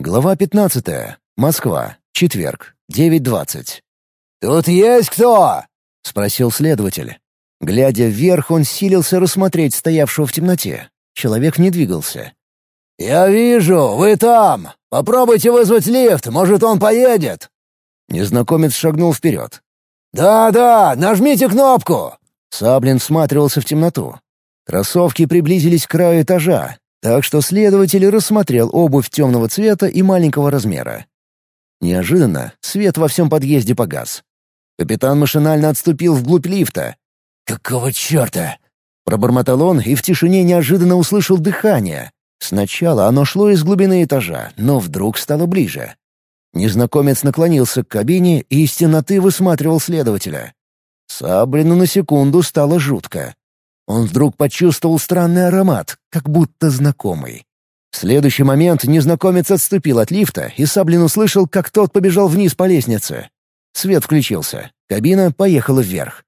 Глава 15. Москва. Четверг. 9.20. «Тут есть кто?» — спросил следователь. Глядя вверх, он силился рассмотреть стоявшего в темноте. Человек не двигался. «Я вижу, вы там! Попробуйте вызвать лифт, может, он поедет!» Незнакомец шагнул вперед. «Да-да, нажмите кнопку!» Саблин всматривался в темноту. Кроссовки приблизились к краю этажа, так что следователь рассмотрел обувь темного цвета и маленького размера. Неожиданно свет во всем подъезде погас. Капитан машинально отступил вглубь лифта. «Какого черта?» Пробормотал он и в тишине неожиданно услышал дыхание. Сначала оно шло из глубины этажа, но вдруг стало ближе. Незнакомец наклонился к кабине и из темноты высматривал следователя. Саблину на секунду стало жутко. Он вдруг почувствовал странный аромат, как будто знакомый. В следующий момент незнакомец отступил от лифта, и Саблин услышал, как тот побежал вниз по лестнице. Свет включился. Кабина поехала вверх.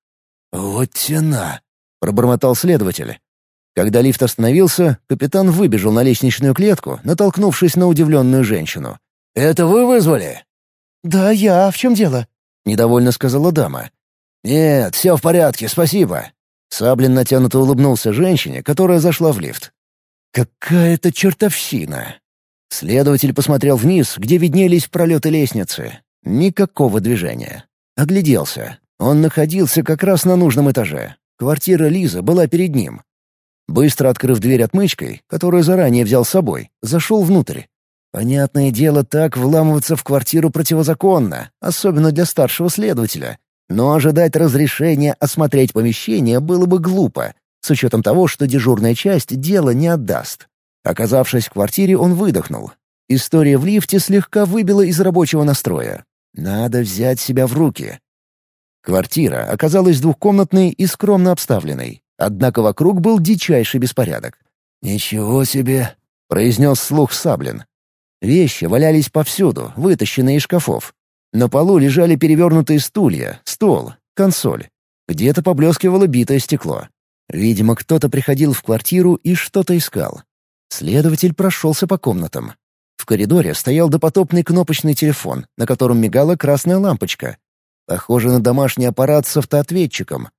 «Вот тена!» — пробормотал следователь. Когда лифт остановился, капитан выбежал на лестничную клетку, натолкнувшись на удивленную женщину. «Это вы вызвали?» «Да, я. В чем дело?» — недовольно сказала дама. «Нет, все в порядке, спасибо. Саблин натянуто улыбнулся женщине, которая зашла в лифт. «Какая-то чертовщина!» Следователь посмотрел вниз, где виднелись пролеты лестницы. Никакого движения. Огляделся. Он находился как раз на нужном этаже. Квартира Лизы была перед ним. Быстро открыв дверь отмычкой, которую заранее взял с собой, зашел внутрь. Понятное дело, так вламываться в квартиру противозаконно, особенно для старшего следователя. Но ожидать разрешения осмотреть помещение было бы глупо, с учетом того, что дежурная часть дело не отдаст. Оказавшись в квартире, он выдохнул. История в лифте слегка выбила из рабочего настроя. Надо взять себя в руки. Квартира оказалась двухкомнатной и скромно обставленной. Однако вокруг был дичайший беспорядок. «Ничего себе!» — произнес слух Саблин. Вещи валялись повсюду, вытащенные из шкафов. На полу лежали перевернутые стулья, стол, консоль. Где-то поблескивало битое стекло. Видимо, кто-то приходил в квартиру и что-то искал. Следователь прошелся по комнатам. В коридоре стоял допотопный кнопочный телефон, на котором мигала красная лампочка. Похоже на домашний аппарат с автоответчиком.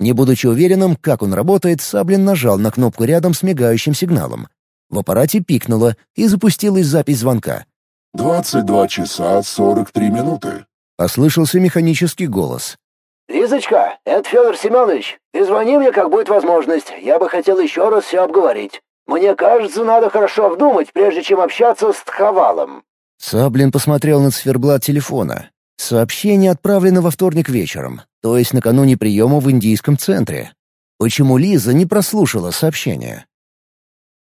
Не будучи уверенным, как он работает, Саблин нажал на кнопку рядом с мигающим сигналом. В аппарате пикнуло и запустилась запись звонка. «Двадцать два часа сорок три минуты», — послышался механический голос. «Лизочка, это Федор Семенович. Ты звони мне, как будет возможность. Я бы хотел еще раз все обговорить. Мне кажется, надо хорошо вдумать, прежде чем общаться с Тховалом». Саблин посмотрел на циферблат телефона. Сообщение отправлено во вторник вечером, то есть накануне приема в индийском центре. Почему Лиза не прослушала сообщение?